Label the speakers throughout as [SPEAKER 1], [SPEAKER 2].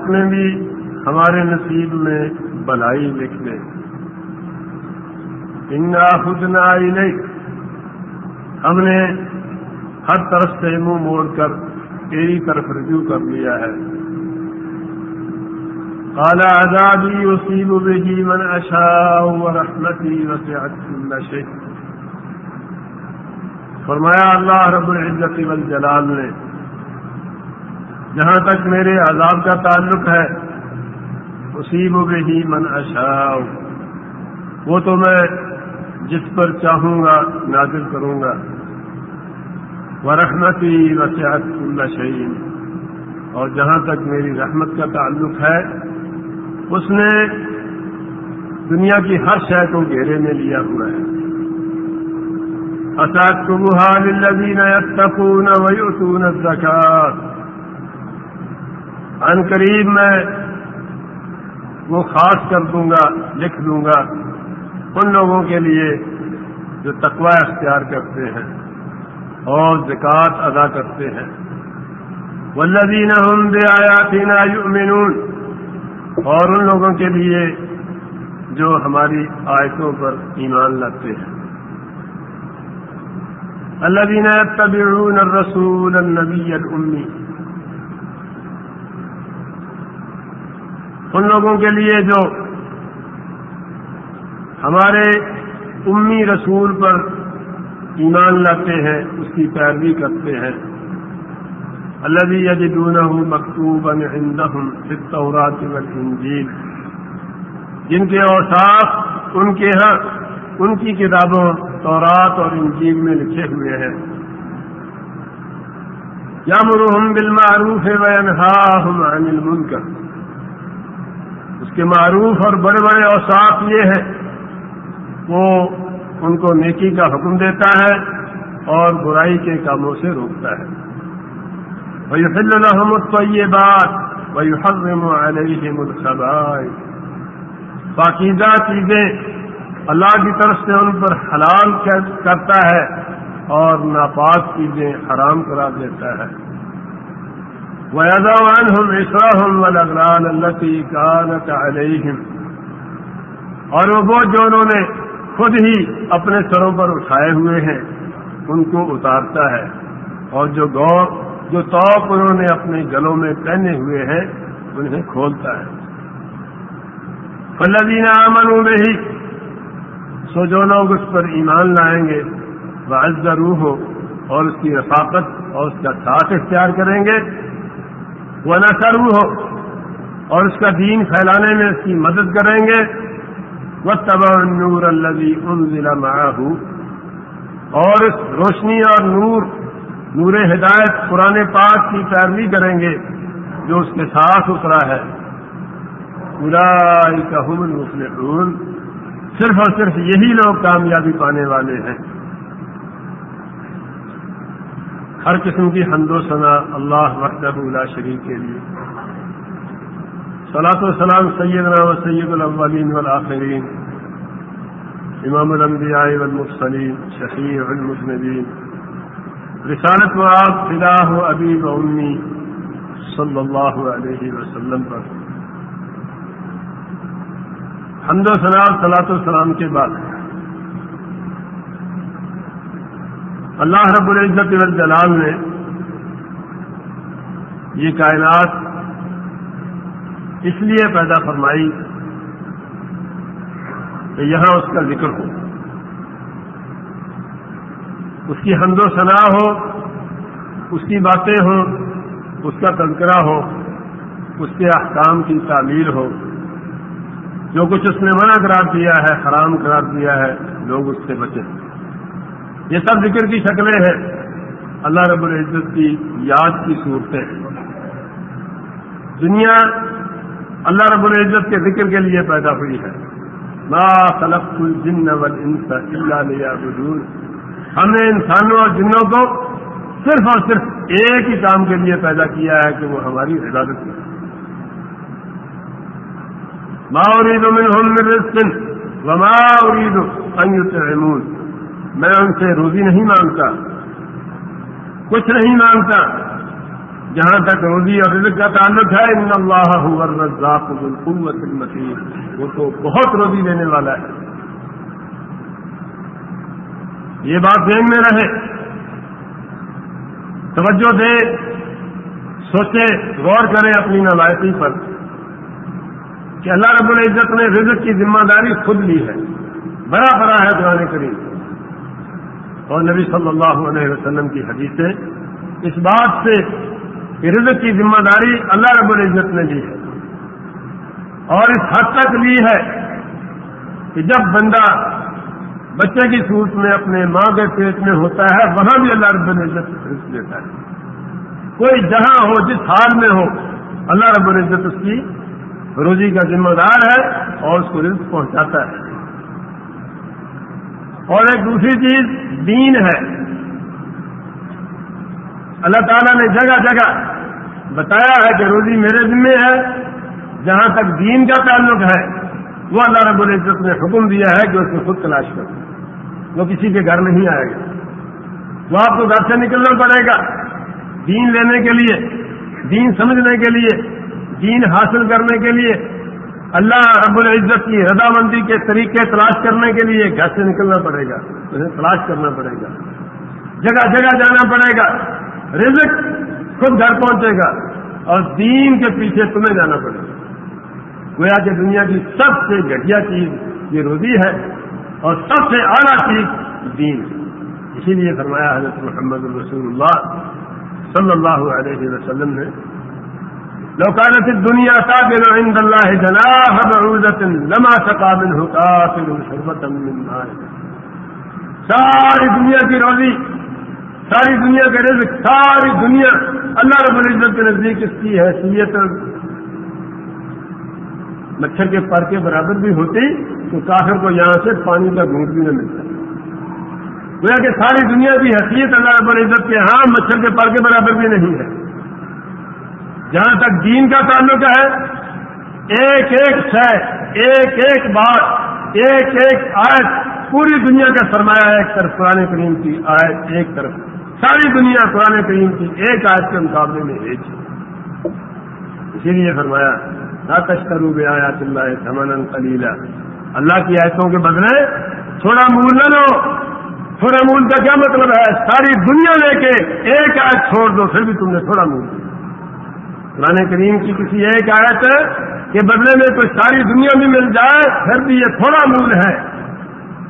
[SPEAKER 1] میں بھی ہمارے نصیب میں بلائی لکھ دے انگا خود نہ نہیں ہم نے ہر طرف سے منہ موڑ کر تیری طرف رجوع کر لیا ہے۔ کالا آزادی وسیب بے من اشا رحمتی وسعت كل شيء۔ فرمایا اللہ رب العزت والجلال نے جہاں تک میرے عذاب کا تعلق ہے، اصیب بے من اشا وہ تو میں جس پر چاہوں گا نازل کروں گا۔ ورحمتی وسعت كل شيء۔ اور جہاں تک میری رحمت کا تعلق ہے، اس نے دنیا کی ہر شے کو گھیرے میں لیا ہوا ہے۔ اسات کبوہان الذین یتقون ویؤتون الزکات ان قریب میں وہ خاص کر دوں گا، لکھ دوں گا ان لوگوں کے لیے جو تقوی اختیار کرتے ہیں اور زکوٰۃ ادا کرتے ہیں۔ والذین هم بآیاتنا یؤمنون اور ان لوگوں کے لیے جو ہماری آیتوں پر ایمان لاتے ہیں۔ الذين يتبعون الرسول النبي الأمي ان لوگوں کے لیے جو ہمارے امی رسول پر ایمان لاتے ہیں، اس کی پیروی کرتے ہیں۔ الذي يجدونه مكتوبا عندهم في التوراة والإنجيل جن کے اوصاف، ان کے ہاں ان کی کتابوں تورات اور انجیل میں لکھے ہوئے ہیں۔ یا مرحم بالمعروف وینہاہم عن المنکر۔ اس کے معروف اور بڑے بڑے اوصاف یہ ہیں۔ وہ ان کو نیکی کا حکم دیتا ہے اور برائی کے کاموں سے روکتا ہے۔ ويحل لهم الطيبات ويحرم عليهم الخبائث۔ پاکیزہ چیزیں اللہ کی طرف سے ان پر حلال کرتا ہے اور ناپاک چیزیں حرام کرا دیتا ہے۔ وَيَدَوْ عَنْهُمْ إِسْرَهُمْ وَالْأَغْلَالَ الَّتِي كَانَتْ عَلَيْهِمْ۔ اور وہ بوجھ جو انہوں نے خود ہی اپنے سروں پر اٹھائے ہوئے ہیں، ان کو اتارتا ہے۔ اور جو گور جو توپ انہوں نے اپنے گلوں میں پہنے ہوئے ہیں، انہیں کھولتا ہے۔ فلدین امن میں ہی سو جو لوگ اس پر ایمان لائیں گے وہ روح ہو اور اس کی رفاقت اور اس کا ساتھ اختیار کریں گے۔ وہ نہ ہو۔ اور اس کا دین پھیلانے میں اس کی مدد کریں گے۔ وہ تبا نور الزی ان ضلع اور اس روشنی اور نور نور ہدایت قرآن پاک کی پیروی کریں گے جو اس کے ساتھ اترا ہے۔ برائی کا المفلحون۔ صرف اور صرف یہی لوگ کامیابی پانے والے ہیں۔ ہر قسم کی حمد و ثنا اللہ وحدہ اللہ شریف کے لیے۔ صلاۃ وسلام سیدنا و سید الاولین والآخرین، امام الانبیاء والمرسلین، شفیع المذنبین رسالت و آپ فدا ہو ابی و امی صلی اللہ علیہ وسلم پر۔ حمد و سلام صلاۃ السلام کے بعد۔ اللہ رب العزت والجلال نے یہ کائنات اس لیے پیدا فرمائی کہ یہاں اس کا ذکر ہو۔ اس کی حمد و ثنا ہو، اس کی باتیں ہوں، اس کا تذکرہ ہو، اس کے احکام کی تعمیر ہو۔ جو کچھ اس نے منع قرار دیا ہے، حرام قرار دیا ہے، لوگ اس سے بچے یہ سب ذکر کی شکلیں ہیں۔ اللہ رب العزت کی یاد کی صورتیں۔ دنیا اللہ رب العزت کے ذکر کے لیے پیدا ہوئی ہے۔ ما خلق الجن والانس الا ليعبدون۔ ہم نے انسانوں اور جنوں کو صرف اور صرف ایک ہی کام کے لیے پیدا کیا ہے کہ وہ ہماری عبادت کرے ما اريد منهم من رزق وما اريد ان يطعمون۔ میں ان سے روزی نہیں مانگتا، کچھ نہیں مانگتا۔ جہاں تک روزی اور رزق کا تعلق ہے، ان اللہ الرزاق القوت المسیح وہ تو بہت روزی دینے والا ہے۔ یہ بات ذہن میں رہے۔ توجہ دے، سوچے، غور کرے اپنی نوائتی پر کہ اللہ رب العزت نے رزق کی ذمہ داری خود لی ہے۔ بڑا بڑا ہے قرآن کریم۔ اور نبی صلی اللہ علیہ وسلم کی حدیثیں اس بات سے کہ رزق کی ذمہ داری اللہ رب العزت نے لی ہے۔ اور اس حد تک لی ہے کہ جب بندہ بچے کی صورت میں، اپنے ماں کے پیٹ میں ہوتا ہے، وہاں بھی اللہ رب العزت رزق دیتا ہے۔ کوئی جہاں ہو، جس حال میں ہو، اللہ رب العزت اس کی روزی کا ذمہ دار ہے اور اس کو رزق پہنچاتا ہے۔ اور ایک دوسری چیز، دین ہے۔ اللہ تعالیٰ نے جگہ جگہ بتایا ہے کہ روزی میرے ذمے ہے، جہاں تک دین کا تعلق ہے، وہ اللہ رب العزت نے حکم دیا ہے کہ اس کو خود تلاش کرو۔ وہ کسی کے گھر نہیں آئے گا۔ وہ آپ کو گھر سے نکلنا پڑے گا۔ دین لینے کے لیے، دین سمجھنے کے لیے، دین حاصل کرنے کے لیے۔ اللہ رب العزت کی رضامندی کے طریقے تلاش کرنے کے لیے گھر سے نکلنا پڑے گا انہیں تلاش کرنا پڑے گا۔ جگہ جگہ جانا پڑے گا، رزق خود گھر پہنچے گا اور دین کے پیچھے تمہیں جانا پڑے گا۔ گویا کہ دنیا کی سب سے گھٹیا چیز یہ روزی ہے اور سب سے اعلیٰ چیز دین۔ اسی لیے فرمایا حضرت محمد الرسول اللہ صلی اللہ علیہ وسلم نے لو كانت الدنيا تابل عند الله جناح بعوزة لما سقى منه كافر شربة من ماء. ساری دنیا کی روزی، ساری دنیا کے رزق، ساری دنیا اللہ رب العزت کے نزدیک اس کی حیثیت مچھر کے پر کے برابر بھی ہوتی تو کافر کو یہاں سے پانی کا گھونٹ بھی نہ ملتا۔ گویا کہ ساری دنیا کی حیثیت اللہ رب العزت کے ہاں مچھر کے پر کے برابر بھی نہیں ہے۔ جہاں تک دین کا تعلق ہے، ایک ایک شہ ایک ایک بات، ایک ایک آیت، پوری دنیا کا سرمایہ ہے ایک طرف قرآن کریم کی آیت ایک طرف، ساری دنیا قرآن کریم کی ایک آیت کے مقابلے میں ایک اسی لیے فرمایا نہ تشکرو بے آیات اللہ سمن کلیلہ اللہ کی آیتوں کے بدلے تھوڑا مول نہ لو۔ تھوڑا مول کا کیا مطلب ہے؟ ساری دنیا لے کے ایک آیت چھوڑ دو، پھر بھی تم نے تھوڑا مول دیا۔ قرآن کریم کی کسی ایک آیت کے بدلے میں کوئی ساری دنیا میں مل جائے، پھر بھی یہ تھوڑا مول ہے۔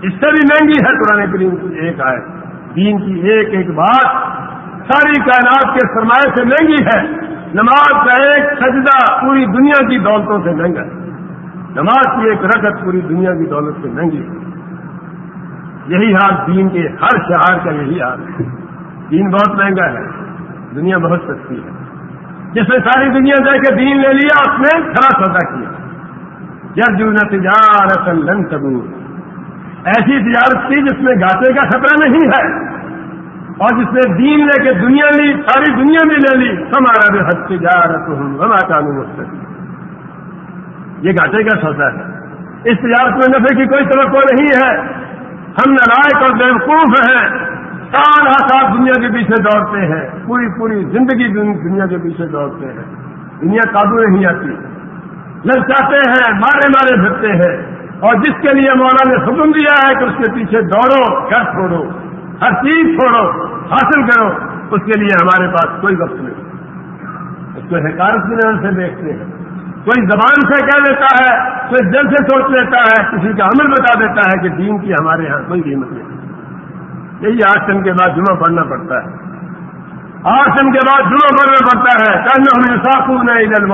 [SPEAKER 1] اس سے بھی مہنگی ہے قرآن کریم کی ایک آیت۔ دین کی ایک ایک بات ساری کائنات کے سرمایہ سے مہنگی ہے۔ نماز کا ایک سجدہ پوری دنیا کی دولتوں سے مہنگا ہے۔ نماز کی ایک رکت پوری دنیا کی دولت سے مہنگی ہے۔ یہی حال دین کے ہر شہر کا یہی حال ہے۔ دین بہت مہنگا ہے۔ دنیا بہت سستی ہے۔ جس نے ساری دنیا دے کے دین لے لیا، اس نے کھڑا سودا کیا۔ جو نہ تجارت لن سبور ایسی تجارت تھی جس میں گاٹے کا خطرہ نہیں ہے اور جس نے دین لے کے دنیا لی، ساری دنیا بھی لے لی۔ ہمارا بھی حد تجارت ہوں ہمارا قانون یہ گاٹے کا سودا ہے۔ اس تجارت میں نفے کی کوئی توقع نہیں ہے۔ ہم نلائق اور بیوقوف ہیں۔ سارا سال دنیا کے پیچھے دوڑتے ہیں، پوری پوری زندگی دنیا کے پیچھے دوڑتے ہیں۔ دنیا قابو نہیں آتی۔ للچاتے ہیں، مارے مارے پھرتے ہیں۔ اور جس کے لیے مولا نے حکم دیا ہے کہ اس کے پیچھے دوڑو، گھر چھوڑو، ہر چیز چھوڑو، حاصل کرو، اس کے لیے ہمارے پاس کوئی وقت نہیں۔ اس کو حکارت کی نظر سے دیکھتے ہیں۔ کوئی زبان سے کہہ دیتا ہے، کوئی دل سے سوچ لیتا ہے، کسی کا عمل بتا دیتا ہے کہ دین کی ہمارے یہاں کوئی قیمت نہیں۔ یہی آٹھ دن کے بعد جمعہ پڑھنا پڑتا ہے۔ آٹھ دن کے بعد جمعہ پڑھنا پڑتا ہے۔ کہنا ہمیں ساخو نہیں دل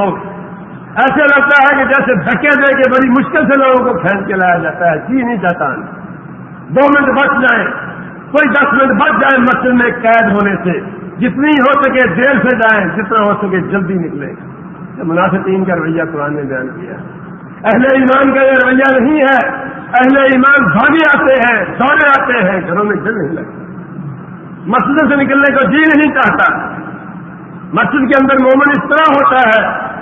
[SPEAKER 1] ایسے لگتا ہے کہ جیسے دھکے دے کے بڑی مشکل سے لوگوں کو پھینک کے لایا جاتا ہے۔ جی نہیں چاہتا دو منٹ بچ جائیں۔ کوئی دس منٹ بچ جائے مسجد میں قید ہونے سے۔ جتنی ہو سکے دیر سے جائیں، جتنا ہو سکے جلدی نکلے مناسبین کا رویہ قرآن نے بیان کیا۔ اہل ایمان کا یہ رویہ نہیں ہے۔ اہل ایمان بھاگے آتے ہیں، دوڑے آتے ہیں، گھروں میں جل نہیں لگتے مسجد سے نکلنے کو جی نہیں چاہتا۔ مسجد کے اندر مومن اس طرح ہوتا ہے۔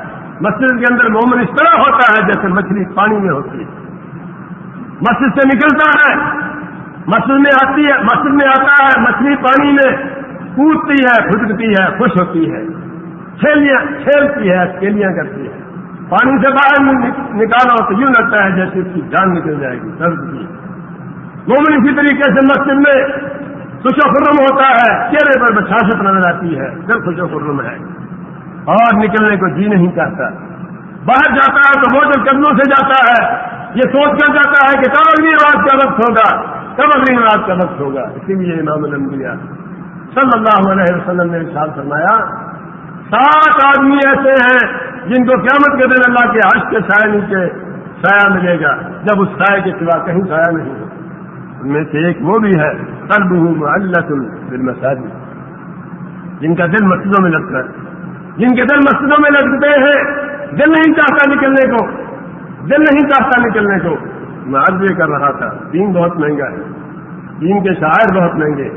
[SPEAKER 1] مسجد کے اندر مومن اس طرح ہوتا ہے جیسے مچھلی پانی میں ہوتی ہے۔ مسجد سے نکلتا ہے، مسجد میں آتی ہے، مسجد میں آتا ہے، مچھلی پانی میں کودتی ہے پھٹکتی ہے، خوش ہوتی ہے۔ کھیلیاں کھیلتی ہے، اکیلیاں کرتی ہے۔ پانی سے باہر نکالو تو یوں لگتا ہے جیسے اس کی جان نکل جائے گی درد کی۔ مومن اسی طریقے سے مسجد میں خوش خرم ہوتا ہے، چہرے پر بچھاست نظر آتی ہے جب خوش خرم ہے۔ اور نکلنے کو جی نہیں چاہتا باہر جاتا ہے تو وہ جب قدموں سے جاتا ہے۔ یہ سوچ کر جاتا ہے کہ کب اگلی رات کا وقت ہوگا کب اگلی رات کا وقت ہوگا۔ اسی لیے امام الانبیاء صلی اللہ علیہ وسلم نے ارشاد فرمایا، سات آدمی ایسے ہیں جن کو قیامت کے دن اللہ کے حج کے سائے نیچے سایہ ملے گا، جب اس سائے کے سوا کہیں سایہ نہیں ہو ان میں سے ایک وہ بھی ہے سرب ہوں اللہ دل جن کا دل مسجدوں میں لگتا ہے۔ جن کے دل مسجدوں میں لگتے ہیں، دل نہیں چاہتا نکلنے کو۔ دل نہیں چاہتا نکلنے کو۔ میں آج بھی کر رہا تھا، دین بہت مہنگا ہے۔ دین کے شاعر بہت مہنگے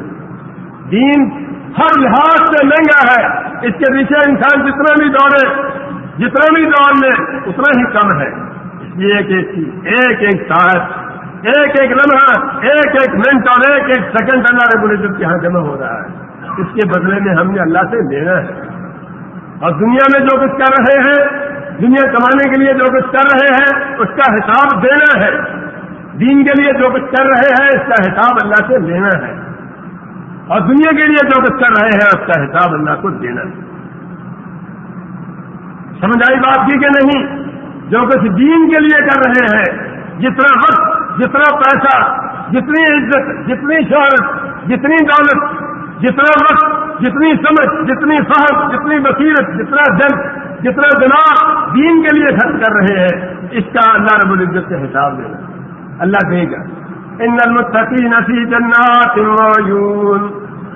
[SPEAKER 1] دین ہر لحاظ سے مہنگا ہے۔ اس کے پیچھے انسان جتنا بھی دوڑے جتنا بھی دوڑ لے، اتنا ہی کم ہے۔ اس لیے کہ ایک ایک ساتھ ایک ایک لمحہ، ایک ایک منٹ اور ایک ایک سیکنڈ اللہ رب العزت کے یہاں جمع ہو رہا ہے۔ اس کے بدلے میں ہم نے اللہ سے لینا ہے۔ اور دنیا میں جو کچھ کر رہے ہیں، دنیا کمانے کے لیے جو کچھ کر رہے ہیں، اس کا حساب دینا ہے۔ دین کے لیے جو کچھ کر رہے ہیں، اس کا حساب اللہ سے لینا ہے۔ اور دنیا کے لیے جو کچھ کر رہے ہیں، اس کا حساب اللہ کو دینا ہے۔ سمجھ آئی بات کی کہ نہیں؟ جو کچھ دین کے لیے کر رہے ہیں، جتنا وقت، جتنا پیسہ، جتنی عزت، جتنی شہرت، جتنی دولت، جتنا وقت، جتنی سمجھ، جتنی فہم، جتنی بصیرت، جتنا دل، جتنا دماغ دین کے لیے خرچ کر رہے ہیں، اس کا اللہ رب العزت سے حساب دے اللہ دے گا، ان المتقین فی جنات وعیون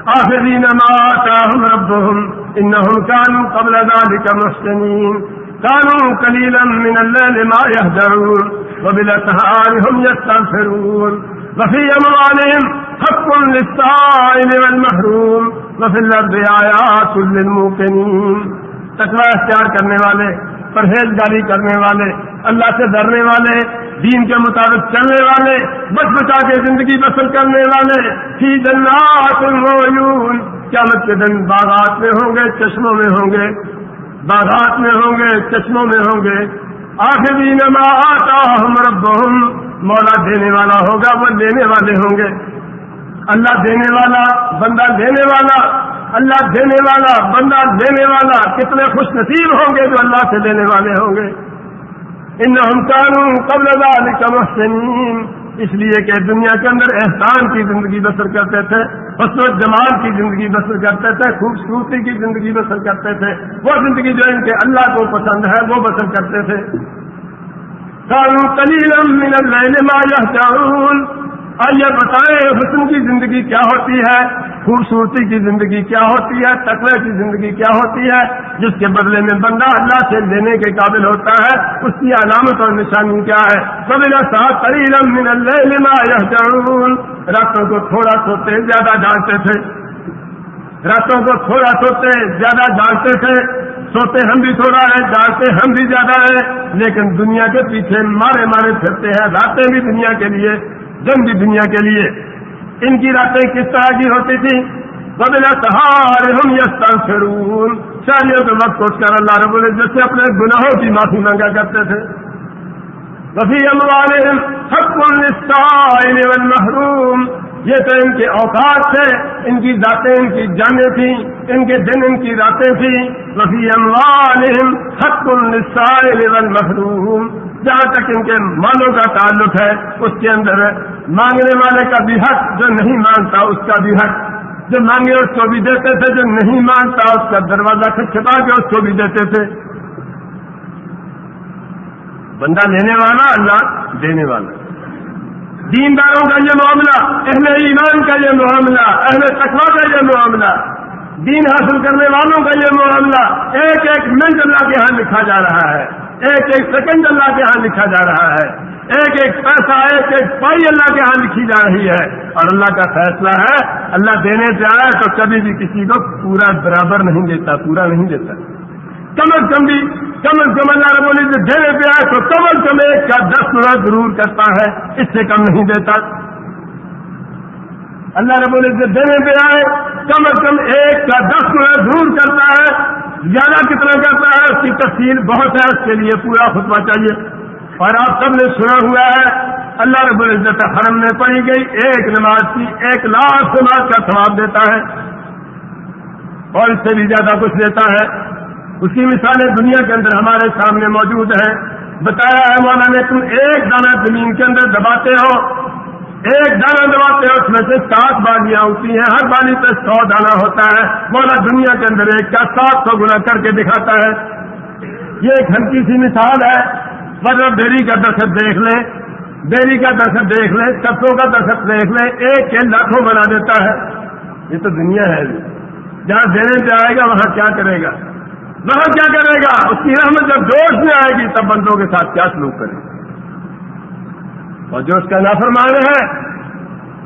[SPEAKER 1] آخرین ما آتاهم ربهم انهم كانوا قبل ذلك محسنين. كانوا قليلا من الليل ما يهدعون. وبالاسهار هم يستغفرون. وفي اموالهم حق للسائل والمحروم. وفي الارض آيات للموقنين. تقوی اختیار کرنے والے پرہیزگاری کرنے والے، اللہ سے ڈرنے والے، دین کے مطابق چلنے والے بچ بچا کے زندگی بسر کرنے والے، فی جنات المعیون۔ قیامت کے دن باغات میں ہوں گے، چشموں میں ہوں گے، باغات میں ہوں گے، چشموں میں ہوں گے۔ آخری نما آتا ہم رب مولا دینے والا ہوگا، وہ لینے والے ہوں گے۔ اللہ دینے والا، بندہ دینے والا اللہ دینے والا، بندہ دینے والا، کتنے خوش نصیب ہوں گے جو اللہ سے دینے والے ہوں گے۔ ان ہم قانون قبل محسنین۔ اس لیے کہ دنیا کے اندر احسان کی زندگی بسر کرتے تھے، حسن و جمال کی زندگی بسر کرتے تھے، خوبصورتی کی زندگی بسر کرتے تھے۔ وہ زندگی جو ان کے اللہ کو پسند ہے، وہ بسر کرتے تھے۔ قانون کلیلم من اللیل ما یحجعون آئیے بتائیں حسن کی زندگی کیا ہوتی ہے؟ خوبصورتی کی زندگی کیا ہوتی ہے؟ تقوی کی زندگی کیا ہوتی ہے؟ جس کے بدلے میں بندہ اللہ سے لینے کے قابل ہوتا ہے، اس کی علامت اور نشانی کیا ہے؟ من راتوں کو تھوڑا سوتے زیادہ جانتے تھے۔ راتوں کو تھوڑا سوتے زیادہ جانتے تھے۔ سوتے ہم بھی تھوڑا ہے جانتے ہم بھی زیادہ ہے۔ لیکن دنیا کے پیچھے مارے مارے پھرتے ہیں، راتیں بھی دنیا کے لیے۔ دن بھی دنیا کے لیے۔ ان کی راتیں کس طرح کی ہوتی تھی؟ بدلا سہار ہم یستان فرون شادیوں کے وقت سوچ کر اللہ رب العزت سے اپنے گناہوں کی معافی مانگا کرتے تھے۔ وفی اموالہم حق للسائل محروم یہ تو ان کے اوقات تھے۔ ان کی ذاتیں ان کی جانیں تھیں، ان کے دن ان کی راتیں تھیں۔ وفی اموالہم حق للسائل محروم جہاں تک ان کے مالوں کا تعلق ہے، اس کے اندر مانگنے والے کا بھی حق، جو نہیں مانگتا اس کا بھی حق۔ جو مانگے اس کو بھی دیتے تھے، جو نہیں مانگتا اس کا دروازہ چھپا کے اس کو بھی دیتے تھے۔ بندہ لینے والا، اللہ دینے والا۔ دینداروں کا یہ معاملہ، اہل ایمان کا یہ معاملہ، اہل تقوا کا یہ معاملہ، دین حاصل کرنے والوں کا یہ معاملہ، ایک ایک منٹ اللہ کے ہاں لکھا جا رہا ہے، ایک ایک سیکنڈ اللہ کے ہاں لکھا جا رہا ہے، ایک ایک پیسہ، ایک ایک پائی اللہ کے ہاں لکھی جا رہی ہے۔ اور اللہ کا فیصلہ ہے، اللہ دینے سے آئے تو کبھی بھی کسی کو پورا برابر نہیں دیتا، پورا نہیں دیتا۔ کم از کم بھی کم از کم اللہ رب العزت دینے پہ آئے تو کم از کم ایک کا دس منٹ ضرور کرتا ہے، اس سے کم نہیں دیتا۔ اللہ رب العزت دینے پہ آئے، کم از کم ایک کا دس منٹ ضرور کرتا ہے۔ زیادہ کتنا کرتا ہے، اس کی تفصیل بہت ہے، اس کے لیے پورا خطبہ چاہیے۔ اور آپ سب نے سنا ہوا ہے، اللہ رب العزت حرم میں پڑھی گئی، ایک نماز کی ایک لاکھ نماز کا ثواب دیتا ہے۔ اور اس سے بھی زیادہ کچھ دیتا ہے۔ اس کی مثالیں دنیا کے اندر ہمارے سامنے موجود ہیں۔ بتایا ہے مولانا نے، تم ایک دانہ زمین کے اندر دباتے ہو۔ ایک دانہ دباتے ہو، اس میں سے سات بالیاں ہوتی ہیں۔ ہر بالی پہ سو دانہ ہوتا ہے۔ مولا دنیا کے اندر ایک کا سات سو گنا کر کے دکھاتا ہے۔ یہ ایک ہلکی سی مثال ہے۔ مطلب ڈیری کا درخت دیکھ لیں۔ ڈیری کا درخت دیکھ لیں۔ کتوں کا درخت دیکھ لیں۔ ایک کے لاکھوں بنا دیتا ہے۔ یہ تو دنیا ہے۔ جہاں دینے پہ آئے گا، وہاں کیا کرے گا؟ وہاں کیا کرے گا؟ اس کی رحمت جب دوست میں آئے گی، تب بندوں کے ساتھ کیا سلوک کرے گا؟ اور جو اس کا نافرمان ہے،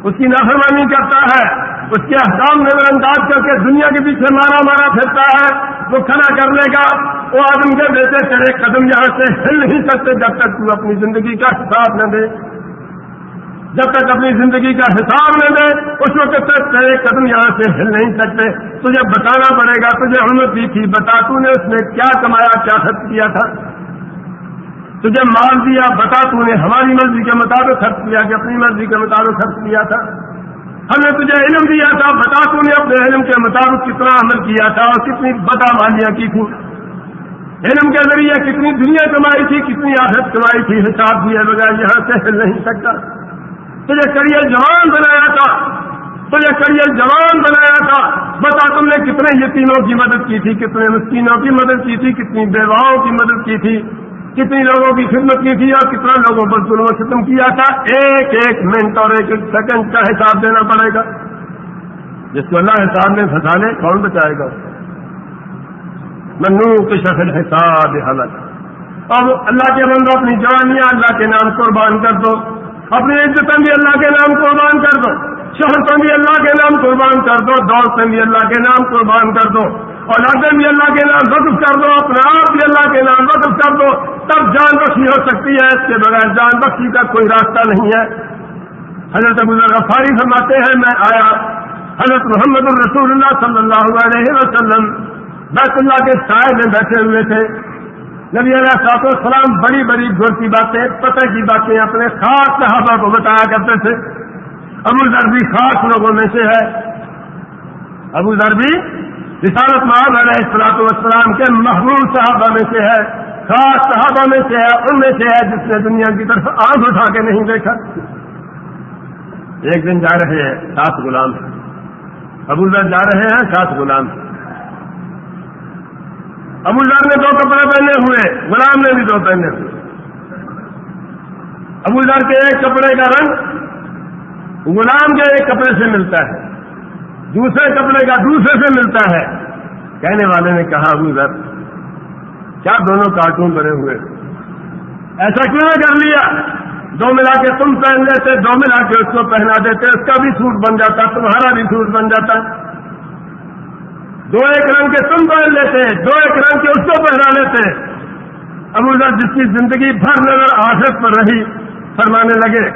[SPEAKER 1] اس کی نافرمانی کرتا ہے، اس کے احکام نظر انداز کر کے دنیا کے پیچھے مارا مارا پھرتا ہے، وہ کھڑا کر لے گا، وہ آدم کے بیٹے تیرے قدم یہاں سے ہل نہیں سکتے جب تک تو اپنی زندگی کا حساب نہ دے۔ جب تک اپنی زندگی کا حساب نہ دے، اس وقت تک تیرے قدم یہاں سے ہل نہیں سکتے۔ تجھے بتانا پڑے گا، تجھے ہمت دی تھی، بتا تو نے اس میں کیا کمایا، کیا خرچ کیا تھا۔ تجھے مال دیا، بتا تو نے ہماری مرضی کے مطابق خرچ کیا، کہ اپنی مرضی کے مطابق خرچ کیا تھا۔ ہم نے تجھے علم دیا تھا، بتا تو نے اپنے علم کے مطابق کتنا عمل کیا تھا اور کتنی بتا مالیاں کی تھی علم کے ذریعے کتنی دنیا کمائی تھی، کتنی آفت کمائی تھی، حساب دیے بغیر یہاں سے ہل نہیں سکتا۔ تجھے کریئر جوان بنایا تھا، تجھے کریئر جوان بنایا تھا۔ بتا تم نے کتنے یتیموں کی مدد کی تھی، کتنے مسکینوں کی مدد کی تھی، کتنی بیواؤں کی مدد کی تھی، کتنی لوگوں کی خدمت کی تھی اور کتنا لوگوں پر ظلم و ختم کیا تھا۔ ایک ایک منٹ اور ایک ایک سیکنڈ کا حساب دینا پڑے گا۔ جس کو اللہ حساب میں پھنسا لے، کون بچائے گا؟ منو کے شکل حساب حالت اب اللہ کے بندو اپنی جوانیاں اللہ کے نام قربان کر دو۔ اپنی عزتیں بھی اللہ کے نام قربان کر دو شہرتیں بھی اللہ کے نام قربان کر دو دولتیں بھی اللہ کے نام قربان کر دو اور آگے بھی اللہ کے نام وقف کر دو اپنے آپ بھی اللہ کے نام وقف کر دو، تب جان بخشی ہو سکتی ہے، اس کے بغیر جان بخشی کا کوئی راستہ نہیں ہے۔ حضرت ابو غفاری فرماتے ہیں، میں آیا، حضرت محمد الرسول اللہ صلی اللہ علیہ وسلم بیت اللہ کے سائے میں بیٹھے ہوئے تھے۔ نبی علیہ صاحب السلام بڑی بڑی گر کی باتیں، پتہ کی باتیں اپنے خاص صحابہ کو بتایا کرتے تھے۔ ابو ذربی خاص لوگوں میں سے ہے۔ ابو ذربی رسالت محمد علیہ السلاط والسلام کے محبوب صحابہ میں سے ہے۔ خاص صحابہ میں سے ہے، ان میں سے ہے جس نے دنیا کی طرف آنکھ اٹھا کے نہیں دیکھا۔ ایک دن جا رہے ہیں، سات غلام۔ ابو ذر جا رہے ہیں، سات غلام۔ ابو ذر نے دو کپڑے پہنے ہوئے، غلام نے بھی دو پہنے ہوئے۔ ابو ذر کے ایک کپڑے کا رنگ غلام کے ایک کپڑے سے ملتا ہے، دوسرے کپڑے کا دوسرے سے ملتا ہے۔ کہنے والے نے کہا، ابو ذر، کیا دونوں کارٹون بنے ہوئے؟ ایسا کیوں نے کر لیا؟ دو ملا کے تم پہن لیتے، دو ملا کے اس کو پہنا دیتے، اس کا بھی سوٹ بن جاتا، تمہارا بھی سوٹ بن جاتا۔ دو ایک رنگ کے تم پہن لیتے دو ایک رنگ کے اس کو پہنا لیتے ابو ذر جس کی زندگی بھر نظر آخر پر رہی، فرمانے لگے،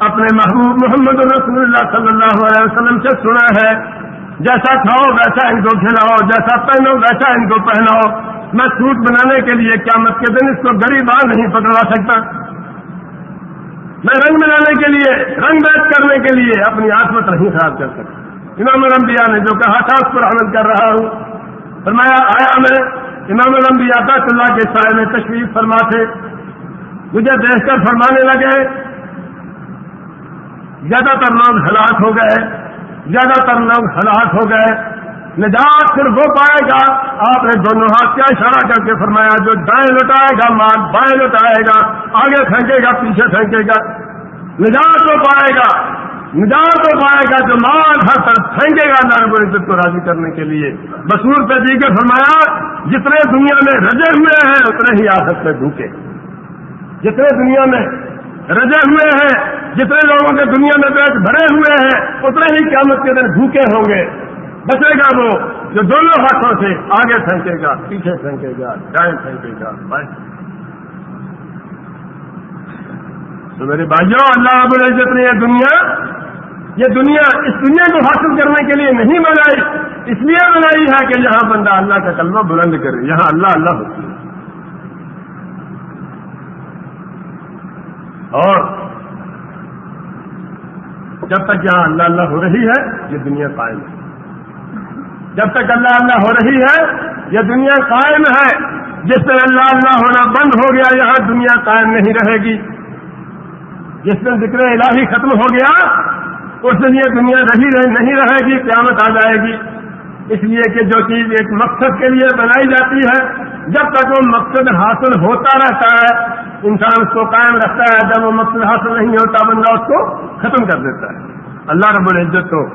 [SPEAKER 1] اپنے محبوب محمد رسول اللہ صلی اللہ علیہ وسلم سے سنا ہے، جیسا کھاؤ ویسا ان کو کھلاؤ، جیسا پہنو ویسا ان کو پہناؤ۔ میں سوٹ بنانے کے لیے کیا مت کے دن اس کو غریب آ نہیں پکڑوا سکتا۔ میں رنگ بنانے کے لیے، رنگ بیچ کرنے کے لیے اپنی آسمت نہیں خراب کر سکتا۔ امام الانبیاء نے جو کہا تھا اس پر عمل کر رہا ہوں۔ فرمایا، آیا میں امام الانبیاء بیت اللہ کے سائے میں تشریف فرما تھے مجھے دیکھ کر فرمانے لگے، زیادہ تر لوگ ہلاک ہو گئے، زیادہ تر لوگ ہلاک ہو گئے۔ نجات صرف وہ پائے گا۔ آپ نے دونوں ہاتھ کیا اشارہ کر کے فرمایا، جو دائیں لٹائے گا مال بائیں لٹائے گا، آگے پھینکے گا، پیچھے پھینکے گا۔ نجات وہ پائے گا۔ نجات وہ پائے گا جو مال ہر طرف پھینکے گا اللہ عزت کو راضی کرنے کے لیے۔ بسور پہ جی کے فرمایا، جتنے دنیا میں رجے ہوئے ہیں، اتنے ہی آخر میں ڈھوکے جتنے دنیا میں رجے ہوئے ہیں، جتنے لوگوں کے دنیا میں پیٹ بھرے ہوئے ہیں، اتنے ہی قیامت کے دن بھوکے ہوں گے۔ بچے گا وہ جو دونوں ہاتھوں سے آگے پھینکے گا، پیچھے پھینکے گا ڈائیں پھینکے گا۔ بائیں تو میرے بھائیوں اللہ اب العزت نے یہ دنیا یہ دنیا اس دنیا کو حاصل کرنے کے لیے نہیں بنائی، اس لیے بنائی ہے کہ یہاں بندہ اللہ کا کلمہ بلند کرے، یہاں اللہ اللہ ہوتی ہے۔ اور جب تک یہاں اللہ اللہ ہو رہی ہے، یہ دنیا قائم ہے۔ جب تک اللہ اللہ ہو رہی ہے، یہ دنیا قائم ہے۔ جس میں اللہ اللہ ہونا بند ہو گیا، یہاں دنیا قائم نہیں رہے گی۔ جس میں ذکر الہی ختم ہو گیا اس دن یہ دنیا رہی نہیں رہے گی، قیامت آ جائے گی۔ اس لیے کہ جو چیز ایک مقصد کے لیے بنائی جاتی ہے، جب تک وہ مقصد حاصل ہوتا رہتا ہے، انسان اس کو قائم رکھتا ہے، جب وہ مقصد حاصل نہیں ہوتا، بندہ اس کو ختم کر دیتا ہے۔ اللہ رب العزت تو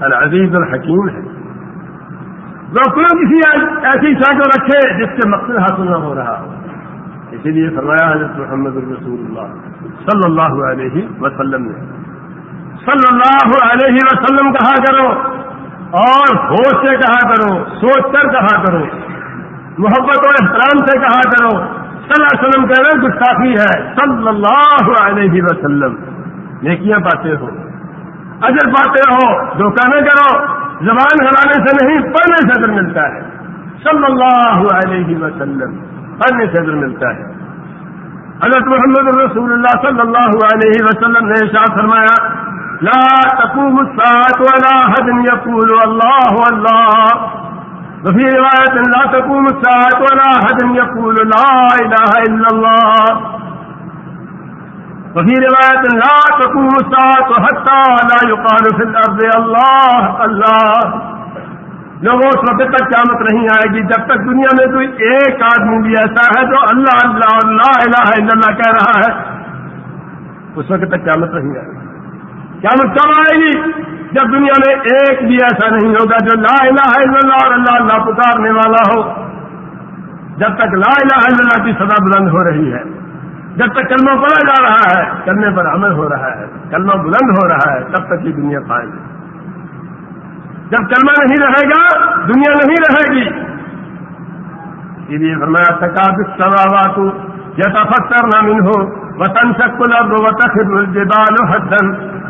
[SPEAKER 1] العزیز الحکیم ہے۔ جو کسی ایسی شاہ کو رکھے جس سے مقصد حاصل نہ ہو رہا ہو۔ اسی لیے فرمایا حضرت محمد الرسول اللہ صلی اللہ علیہ وسلم نے صلی اللہ علیہ وسلم کہا کرو اور ہوش سے کہا کرو، سوچ کر کہا کرو، محبت و احترام سے کہا کرو۔ صلی اللہ علیہ وسلم کہہ رہے گستاخی ہے۔ صلی اللہ علیہ وسلم۔ نیکیاں پاتے ہو۔ اجر پاتے ہو۔ دھوکہ نہ کرو۔ زبان ہلانے سے نہیں، پڑھنے سے اجر ملتا ہے۔ صلی اللہ علیہ وسلم۔ پڑھنے سے اجر ملتا ہے۔ حضرت محمد رسول اللہ صلی اللہ علیہ وسلم نے شاہ فرمایا لا تقوم الساعة ولا حد يقول الله الله وفي رواية لا تقوم الساعة ولا حد يقول لا إله إلا الله. وفي رواية لا تقوم الساعة حتى لا يقال في الأرض الله الله. لوگوں، اس وقت تک قیامت نہیں آئے گی، جب تک دنیا میں کوئی ایک آدمی بھی ایسا ہے جو اللہ اللہ اللہ الہ الا اللہ کہہ رہا ہے۔ اس وقت تک قیامت نہیں آئے گی۔ قیامت کب آئے گی؟ جب دنیا میں ایک بھی ایسا نہیں ہوگا جو لا الہ الا اللہ اور اللہ اللہ پکارنے والا ہو۔ جب تک لا الہ الا اللہ کی سدا بلند ہو رہی ہے، جب تک کلمہ پڑا جا رہا ہے، کرنے پر عمل ہو رہا ہے، کلمہ بلند ہو رہا ہے، تب تک یہ دنیا پائے گی جب کلمہ نہیں رہے گا، دنیا نہیں رہے گی۔ اسی لیے فرمایا تقاب سماوات يتفكرن منه وتنشق الأرض وتخر الجبال هدا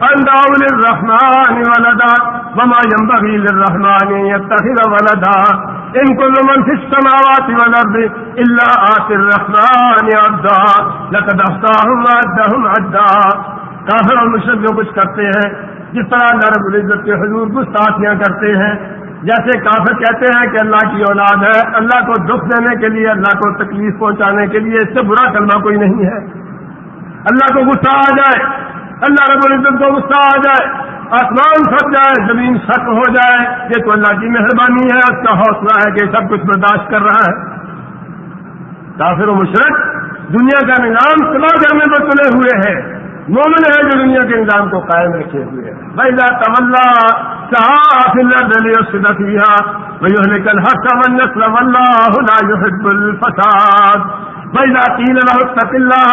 [SPEAKER 1] أن دعوا للرحمن ولدا. وما ينبغي للرحمن يتخذ ولدا. إن كل من في السماوات والأرض إلا آتي الرحمن عبدا. لقد أحصاهم وعدهم عدا. کافر اور مشرق جو کچھ کرتے ہیں. جس طرح اللہ رب العزت کے حضور گستاخیاں کرتے ہیں. جیسے کافر کہتے ہیں کہ اللہ کی اولاد ہے. اللہ کو دکھ دینے کے لیے، اللہ کو تکلیف پہنچانے کے لیے اس سے برا کلمہ کوئی نہیں ہے. اللہ کو غصہ آ جائے، اللہ رب العزت کو غصہ آ جائے، آسمان سب جائے، زمین سخت ہو جائے، یہ تو اللہ کی مہربانی ہے، اس کا حوصلہ ہے کہ سب کچھ برداشت کر رہا ہے۔ کافر و مشرق دنیا کا نظام تباہ کرنے پر تلے ہوئے ہیں۔ مومن ہے جو دنیا کے نظام کو قائم رکھے ہوئے ہیں۔ بھائی لا طلّہ صحافیہ بھائی کل ہر اللہ الفساد بھائی لا تین اتق اللہ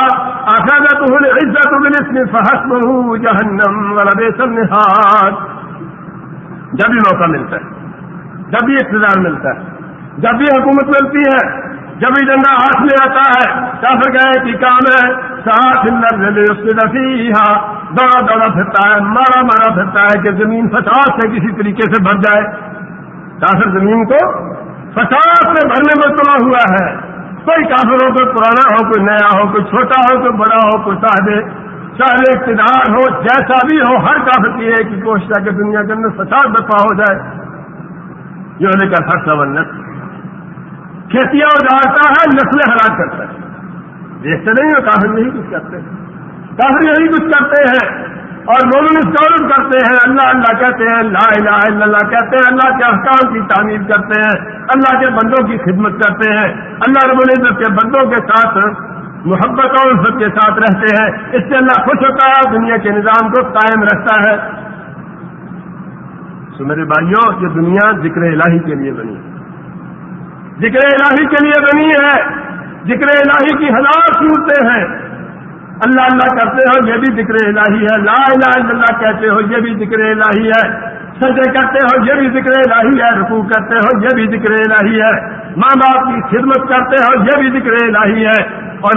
[SPEAKER 1] اخذته العزت بالاسم فحسبه جہنم ولبئس النهاد جب بھی موقع ملتا ہے، جب بھی اقتدار ملتا ہے، جب بھی حکومت ملتی ہے، جب بھی ڈنڈا ہاتھ میں آتا ہے، کافر گئے کہ کام ہے، ساتھ نفیحا دوڑا دوڑا پھرتا ہے، مارا مارا پھرتا ہے کہ زمین فساد سے کسی طریقے سے بھر جائے۔ کافر زمین کو فساد سے بھرنے میں تلا ہوا ہے۔ کوئی کافر ہو، کوئی پرانا ہو، کوئی نیا ہو، کوئی چھوٹا ہو، کوئی بڑا ہو، کوئی صاحب چاہے اقتدار ہو، جیسا بھی ہو، ہر کافر کی ہے کہ کوشش ہے کہ دنیا کے اندر فساد برپا ہو جائے۔ یہ ہونے کا ہر سبنت کھیتیاں اجاڑتا ہے، نسلیں ہلاک کرتا ہے۔ دیکھتے نہیں ہو، کافر یہی کچھ کرتے ہیں۔ کافر یہی کچھ کرتے ہیں۔ اور مومن اس کرتے ہیں، اللہ اللہ کہتے ہیں، لا الہ الا اللہ کہتے ہیں، اللہ کے احکام کی تعمیر کرتے ہیں، اللہ کے بندوں کی خدمت کرتے ہیں، اللہ رب العزت کے بندوں کے ساتھ، محبت اور عزت کے ساتھ رہتے ہیں۔ اس سے اللہ خوش ہوتا ہے، دنیا کے نظام کو قائم رکھتا ہے۔ سو میرے بھائیوں، یہ دنیا ذکر الہی کے لیے بنی ہے۔ ذکر الہی کے لیے بنی ہے۔ ذکر الہی کی ہزار صورتیں ہیں۔ اللہ اللہ کرتے ہو، یہ بھی ذکر الہی ہے۔ لا الہ الا اللہ کہتے ہو، یہ بھی ذکر الہی ہے۔ سجے کرتے ہو، یہ بھی ذکر الہی ہے۔ رکوع کرتے ہو، یہ بھی ذکر الہی ہے۔ ماں باپ کی خدمت کرتے ہو، یہ بھی ذکر الہی ہے۔ اور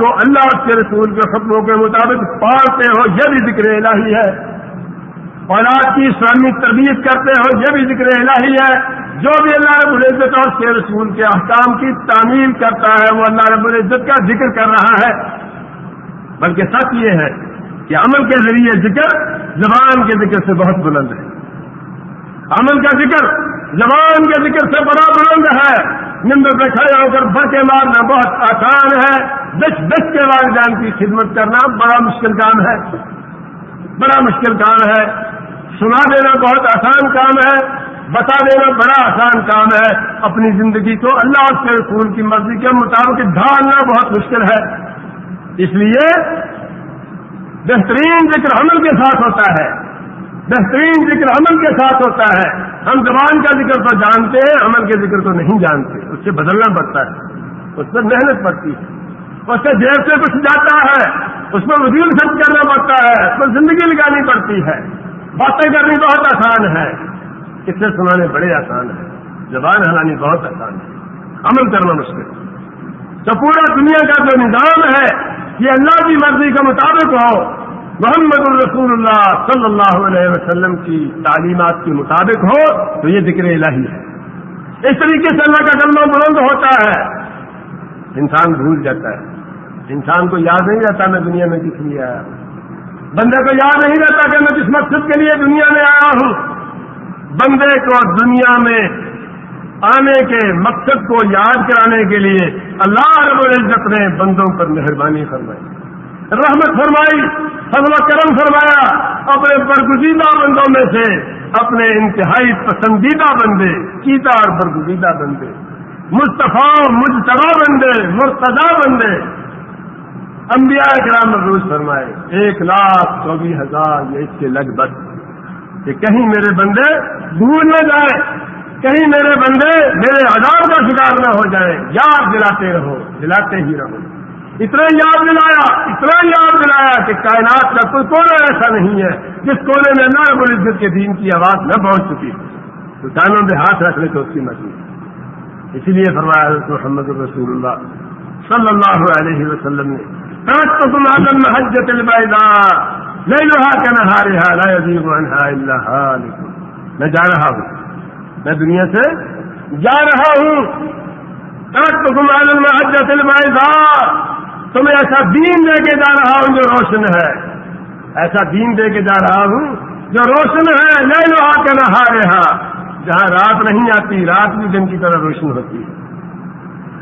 [SPEAKER 1] کو اللہ کے رسول کے حکموں کے مطابق پالتے ہو، یہ بھی ذکر الہی ہے۔ اولاد کی اسلامی تربیت کرتے ہو، یہ بھی ذکر الہی ہے۔ جو بھی اللہ رب العزت اور کے رسول کے احکام کی تعمیل کرتا ہے، وہ اللہ رب العزت کا ذکر کر رہا ہے۔ بلکہ سچ یہ ہے کہ عمل کے ذریعے ذکر زبان کے ذکر سے بہت بلند ہے۔ عمل کا ذکر زبان کے ذکر سے بڑا بلند ہے۔ نمبر پہ کھڑے ہو کر بڑھ مارنا بہت آسان ہے۔ دس دس کے والدین کی خدمت کرنا بڑا مشکل کام ہے۔ بڑا مشکل کام ہے۔ سنا دینا بہت آسان کام ہے۔ بتا دینا بڑا آسان کام ہے۔ اپنی زندگی کو اللہ کے رسول کی مرضی کے مطابق ڈھالنا بہت مشکل ہے۔ اس لیے بہترین ذکر عمل کے ساتھ ہوتا ہے۔ بہترین ذکر عمل کے ساتھ ہوتا ہے۔ ہم زبان کا ذکر تو جانتے ہیں، عمل کے ذکر تو نہیں جانتے۔ اس سے بدلنا پڑتا ہے۔ اس پر محنت پڑتی ہے۔ اس سے جیب سے کچھ جاتا ہے۔ اس میں وزیر خرچ کرنا پڑتا ہے۔ اس پر زندگی لگانی پڑتی ہے۔ باتیں کرنی بہت آسان ہے۔ کتنے سنانے بڑے آسان ہیں۔ زبان ہلانی بہت آسان ہے عمل کرنا مشکل۔ تو پورا دنیا کا جو نظام ہے یہ اللہ کی مرضی کے مطابق ہو، محمد الرسول اللہ صلی اللہ علیہ وسلم کی تعلیمات کے مطابق ہو، تو یہ ذکر الہی ہے۔ اس طریقے سے اللہ کا کلمہ بلند ہوتا ہے۔ انسان بھول جاتا ہے۔ انسان کو یاد نہیں رہتا میں دنیا میں کس لیے آیا ہوں۔ بندے کو یاد نہیں رہتا کہ میں کس مقصد کے لیے دنیا میں آیا ہوں۔ بندے کو دنیا میں آنے کے مقصد کو یاد کرانے کے لیے اللہ رب العزت نے بندوں پر مہربانی فرمائی۔ رحمت فرمائی، فضل کرم فرمایا۔ اپنے برگزیدہ بندوں میں سے اپنے انتہائی پسندیدہ بندے چیتا اور برگزیدہ بندے، مصطفیٰ مجتبہ بندے مرتضا بندے، انبیاء کرام روز فرمائے۔ ایک لاکھ چوبیس ہزار یا اس کے لگ بھگ کہ کہیں میرے بندے دور نہ جائیں۔ کہیں میرے بندے میرے ہزار کا شکار نہ ہو جائیں، یاد دلاتے رہو، دلاتے ہی رہو۔ اتنا یاد دلایا، اتنا یاد دلایا کہ کائنات کا کوئی کونا ایسا نہیں ہے جس کونے میں نہ العزت کے دین کی آواز نہ پہنچ چکی۔ تو کانوں میں ہاتھ رکھ لے تو اس کی مرضی۔ اسی لیے فرمایا محمد الرسول اللہ صلی اللہ علیہ وسلم نے تم آدم حجت البیداء لیلها کنہارها لا يزيغ عنها الا هالك میں جا رہا ہوں۔ میں دنیا سے جا رہا ہوں۔ تمہیں ایسا دین دے کے جا رہا ہوں جو روشن ہے۔ ایسا دین دے کے جا رہا ہوں جو روشن ہے۔ لے لو آ کے نہا جہاں رات نہیں آتی، رات بھی دن کی طرح روشن ہوتی ہے۔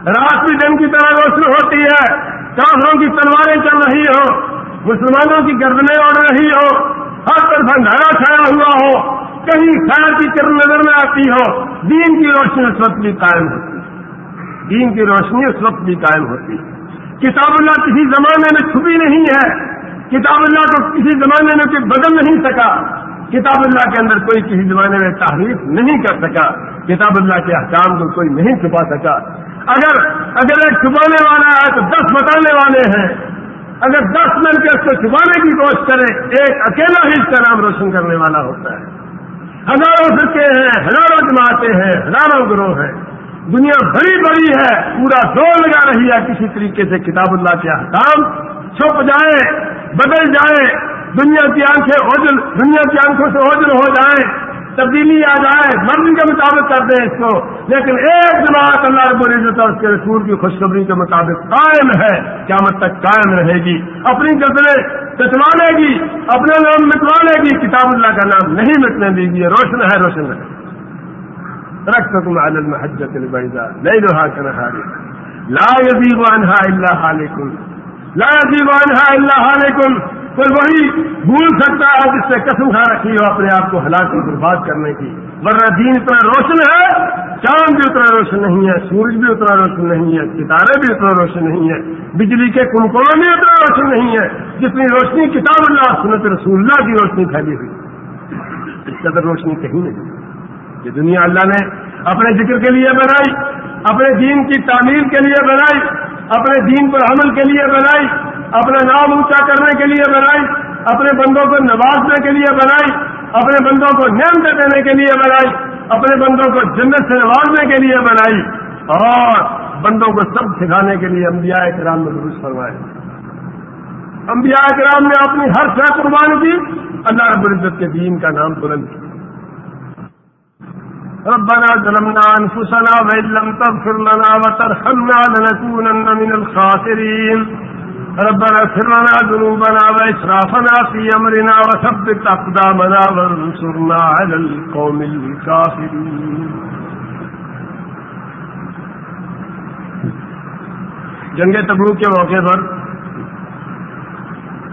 [SPEAKER 1] رات بھی دن کی طرح روشن ہوتی ہے۔ کافروں کی تلواریں چل رہی ہو مسلمانوں کی گردنیں اڑ رہی ہو ہر طرف اندھیرا چھایا ہوا ہو۔ کہیں خیر کی کرن نظر میں آتی ہو، دین کی روشنی اس وقت بھی قائم ہوتی ہے۔ دین کی روشنی اس وقت بھی قائم ہوتی ہے۔ کتاب اللہ کسی زمانے میں چھپی نہیں ہے۔ کتاب اللہ کو کسی زمانے میں کوئی بدل نہیں سکا۔ کتاب اللہ کے اندر کوئی کسی زمانے میں تعریف نہیں کر سکا۔ کتاب اللہ کے احکام کو کوئی نہیں چھپا سکا۔ اگر اگر ایک چھپانے والا ہے تو دس بتانے والے ہیں۔ اگر دس مل کے اس کو چھپانے کی کوشش کریں ایک اکیلا ہی اس کا نام روشن کرنے والا ہوتا ہے۔ ہزاروں فرقے ہیں، ہزاروں جماعتیں ہیں، ہزاروں گروہ ہیں۔ دنیا بڑی بڑی ہے، پورا زور لگا رہی ہے کسی طریقے سے کتاب اللہ کے احکام۔ چھپ جائیں، بدل جائیں، دنیا کی آنکھیں اوجل، دنیا کی آنکھوں سے اوجل ہو جائیں۔ تبدیلی آ جائے مرضی کے مطابق کر دیں اس کو۔ لیکن ایک جماعت اللہ رب العزت اور اس کے رسول کی خوشخبری کے مطابق قائم ہے، قیامت تک قائم رہے گی۔ اپنی گزرے کچوا لے گی، اپنے نام مٹوا لے گی۔ کتاب اللہ کا نام نہیں مٹنے دے گی روشن ہے روشن ہے۔ رکھ تم عالم حجت البیضا نہیں لوہا کر لا یزیب عنہا الا حالکم لا یزیب عنہا الا حالکم پھر وہی بھول سکتا ہے جس سے قسم کھا رکھی ہو اپنے آپ کو ہلاک کی برباد کرنے کی۔ ورنہ دین اتنا روشن ہے، چاند بھی اتنا روشن نہیں ہے، سورج بھی اتنا روشن نہیں ہے، ستارے بھی اتنا روشن نہیں ہے، بجلی کے کنکڑوں بھی اتنا روشن نہیں ہے، جتنی روشنی کتاب اللہ، سنت رسول اللہ کی روشنی پھیلی ہوئی۔ اس قدر روشنی کہیں نہیں۔ یہ دنیا اللہ نے اپنے ذکر کے لیے بنائی، اپنے دین کی تعمیر کے لیے بنائی، اپنے دین پر عمل کے لیے بنائی۔ اپنا نام اونچا کرنے کے لیے بنائی، اپنے بندوں کو نوازنے کے لیے بنائی، اپنے بندوں کو نعمت دینے کے لیے بنائی، اپنے بندوں کو جنت سے نوازنے کے لیے بنائی اور بندوں کو سب سکھانے کے لیے انبیاء کرام میں درست فرمائے انبیاء کرام نے اپنی ہر شہ قربان کی، اللہ رب العزت کے دین کا نام بلند کیا۔ ربنا ظلمنا أنفسنا وإن لم تغفر لنا وترحمنا لنكونن من الخاسرين ربنا اغفر لنا ذنوبنا وإسرافنا في أمرنا وثبت أقدامنا وانصرنا على القوم الكافرين. جنگ تبو کے موقع پر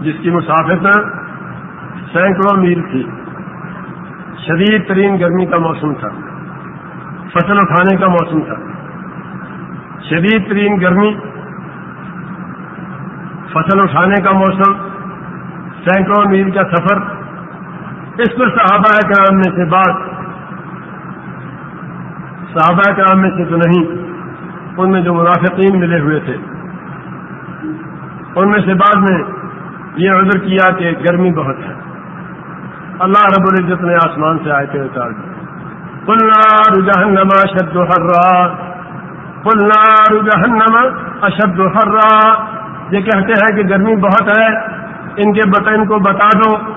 [SPEAKER 1] جس کی مسافت سینکڑوں میل تھی، شدید ترین گرمی کا موسم تھا، فصل اٹھانے کا موسم تھا۔ شدید ترین گرمی فصل اٹھانے کا موسم، سینکڑوں میل کا سفر، اس پر صحابہ کرام میں سے بات۔ صحابہ کرام میں سے تو نہیں، ان میں جو منافقین ملے ہوئے تھے۔ ان میں سے بعد میں یہ عذر کیا کہ گرمی بہت ہے۔ اللہ رب العزت نے آسمان سے آئے تھے اتار دی۔ نار جہنم اشد حرا۔ قل نار جہنم اشد حرا۔ یہ کہتے ہیں کہ گرمی بہت ہے، ان کے بطن کو بتا دو۔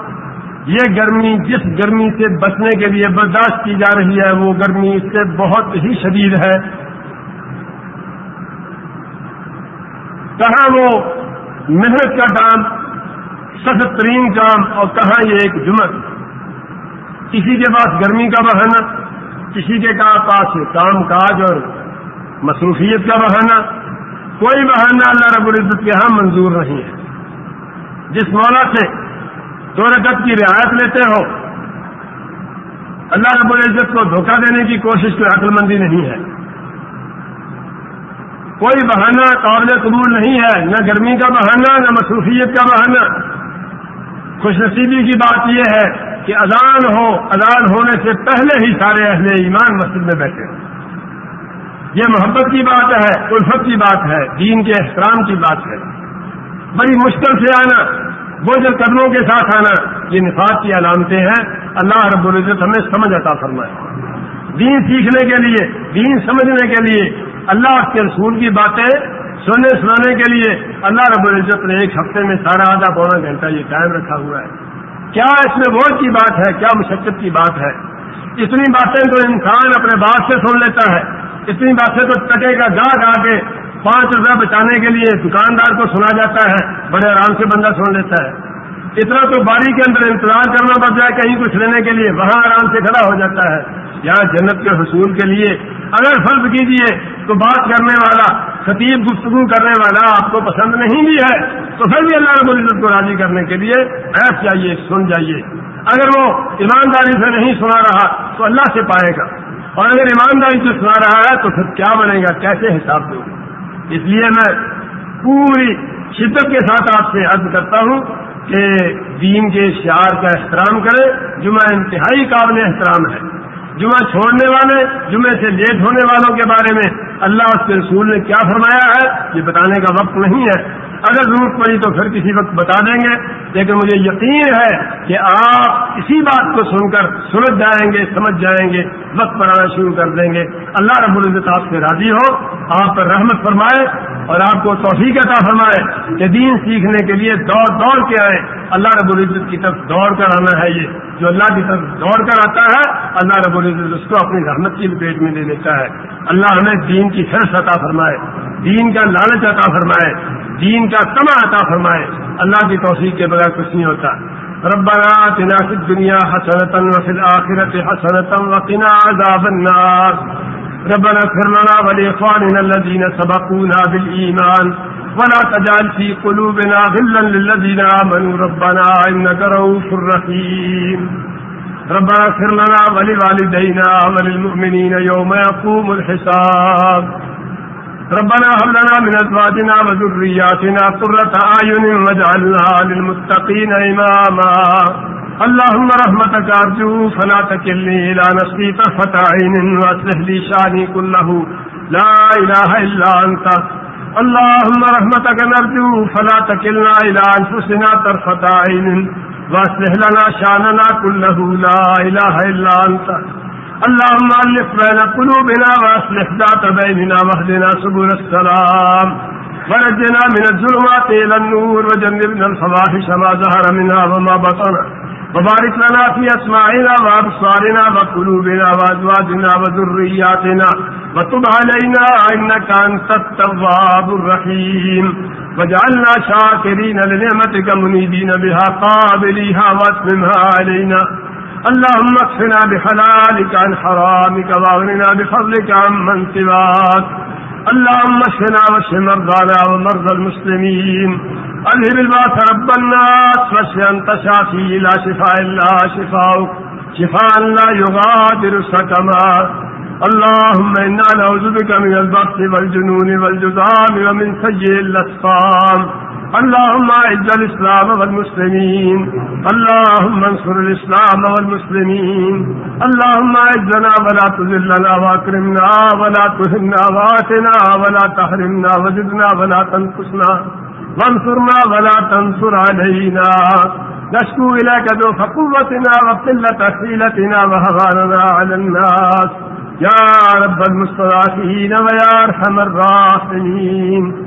[SPEAKER 1] یہ گرمی جس گرمی سے بچنے کے لیے برداشت کی جا رہی ہے، وہ گرمی اس سے بہت ہی شدید ہے۔ کہاں وہ محنت کا کام، سخت ترین کام، اور کہاں یہ ایک جمت کسی کے پاس گرمی کا بہانا کسی کے پاس کام کاج اور مصروفیت کا بہانہ کوئی بہانہ اللہ رب العزت کے ہاں منظور نہیں ہے۔ جس مولا سے دو رکعت کی رعایت لیتے ہو، اللہ رب العزت کو دھوکہ دینے کی کوشش کوئی عقل مندی نہیں ہے۔ کوئی بہانہ قابل قبول نہیں ہے، نہ گرمی کا بہانہ، نہ مصروفیت کا بہانہ۔ خوش نصیبی کی بات یہ ہے کہ اذان ہو، اذان ہونے سے پہلے ہی سارے اہل ایمان مسجد میں بیٹھے۔ ہوں یہ محبت کی بات ہے، الفت کی بات ہے، دین کے احترام کی بات ہے۔ بڑی مشکل سے آنا، بوجھ قدموں کے ساتھ آنا، یہ نفاذ کی علامتیں ہیں۔ اللہ رب العزت ہمیں سمجھ عطا فرمائے۔ دین سیکھنے کے لیے، دین سمجھنے کے لیے اللہ کے رسول کی باتیں سننے، سنانے کے لیے اللہ رب العزت نے ایک ہفتے میں سارا آدھا پونا گھنٹہ یہ قائم رکھا ہوا ہے۔ کیا اس میں بوجھ کی بات ہے؟ کیا مشقت کی بات ہے؟ اتنی باتیں تو انسان اپنے باپ سے سن لیتا ہے۔ اتنی باتیں تو ٹکے کا گا گا کے پانچ روپے بچانے کے لیے دکاندار کو سنا جاتا ہے، بڑے آرام سے بندہ سن لیتا ہے۔ اتنا تو باری کے اندر انتظار کرنا پڑ جائے کہیں کچھ لینے کے لیے، وہاں آرام سے کھڑا ہو جاتا ہے۔ یہاں جنت کے حصول کے لیے اگر فرض کیجیے تو بات کرنے والا، خطیب گفتگو کرنے والا آپ کو پسند نہیں بھی ہے، تو پھر بھی اللہ رب العزت کو راضی کرنے کے لیے ایپ چاہیے سن جائیے۔ اگر وہ ایمانداری سے نہیں سنا رہا تو اللہ سے پائے گا۔ اور اگر ایمانداری سے سنا رہا ہے تو پھر کیا بنے گا؟ کیسے حساب دوں اس لیے میں پوری شدت کے ساتھ آپ سے عرض کرتا ہوں کہ دین کے شعار کا احترام کرے جمعہ انتہائی قابل احترام ہے۔ جمعہ چھوڑنے والے جمعے سے لیٹ ہونے والوں کے بارے میں اللہ اس کے رسول نے کیا فرمایا ہے؟ یہ بتانے کا وقت نہیں ہے۔ اگر ضرورت پڑی تو پھر کسی وقت بتا دیں گے، لیکن مجھے یقین ہے کہ آپ اسی بات کو سن کر سمجھ جائیں گے، سمجھ جائیں گے، وقت پر آنا شروع کر دیں گے۔ اللہ رب العزت آپ سے راضی ہو، آپ پر رحمت فرمائے اور آپ کو توفیق عطا فرمائے کہ دین سیکھنے کے لیے دوڑ دوڑ کے آئے اللہ رب العزت کی طرف دوڑ کر آنا ہے یہ۔ جو اللہ کی طرف دوڑ کر آتا ہے، اللہ رب العزت اس کو اپنی رحمت کی لپیٹ میں لے لیتا ہے۔ اللہ ہمیں دین کی فرص عطا فرمائے، دین کا لالچ عطا فرمائے، دین کا کا کما عطا فرمائے۔ اللہ کی توفیق کے بغیر کچھ نہیں ہوتا۔ ربنا آتنا في الدنيا حسنة وفي الآخرة حسنة وقنا عذاب النار۔ ربنا اغفر لنا ولإخواننا الذين سبقونا بالإيمان۔ ولا تجعل في قلوبنا غلا للذين آمنوا۔ ربنا إنك رؤوف رحيم۔ ربنا اغفر لنا ولوالدينا وللمؤمنين يوم يقوم الحساب۔ ربنا هب لنا من ازواجنا وذرياتنا قرة اعين واجعلنا للمتقين اماما اللهم رحمتك ارجو فلا تكلني الى نفسي طرفة عين واصلح لي شاني كله. لا اله الا انت اللهم رحمتك نرجو، فلا تكلنا الى انفسنا طرفة عين واصلح لنا شاننا كله. لا اله الا انت اللهم ألف بين قلوبنا وأصلح ذات بيننا واهدنا سبل السلام. ونجنا من الظلمات إلى النور وجنبنا الفواحش ما ظهر منها وما بطن. وبارك لنا في أسماعنا وأبصارنا وقلوبنا وأزواجنا وذرياتنا. وتب علينا إنك أنت التواب الرحيم. وجعلنا شاكرين لنعمتك منيبين بها قابليها واسمها علينا. اللهم اكفنا بحلالك عن حرامك واغننا بفضلك عن من سواك. اللهم اشفنا واشف مرضانا ومرضى المسلمين. اذهب الباس رب الناس واشف انت شافي لا شفاء الا شفاؤك. شفاء لا يغادر سكما اللهم انا نعوذ بك من البرص والجنون والجذام ومن سيء الاسقام اللهم اعز الاسلام والمسلمين. اللهم انصر الاسلام والمسلمين. اللهم اعزنا ولا تذلنا واكرمنا ولا تهنا واتنا ولا تحرمنا وزدنا ولا تنقصنا. وانصرنا ولا تنصر علينا. نشكو اليك ذوف قوتنا وقلة حيلتنا وهواننا على الناس. يا رب المستضعفين ويا ارحم الراحمين.